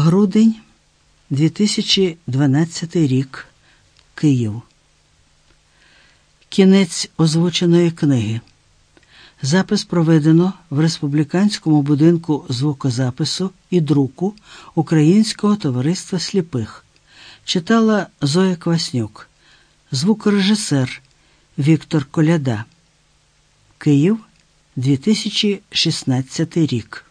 Грудень 2012 рік. Київ. Кінець озвученої книги. Запис проведено в Республіканському будинку звукозапису і друку Українського товариства сліпих. Читала Зоя Кваснюк, звукорежисер Віктор Коляда. Київ 2016 рік.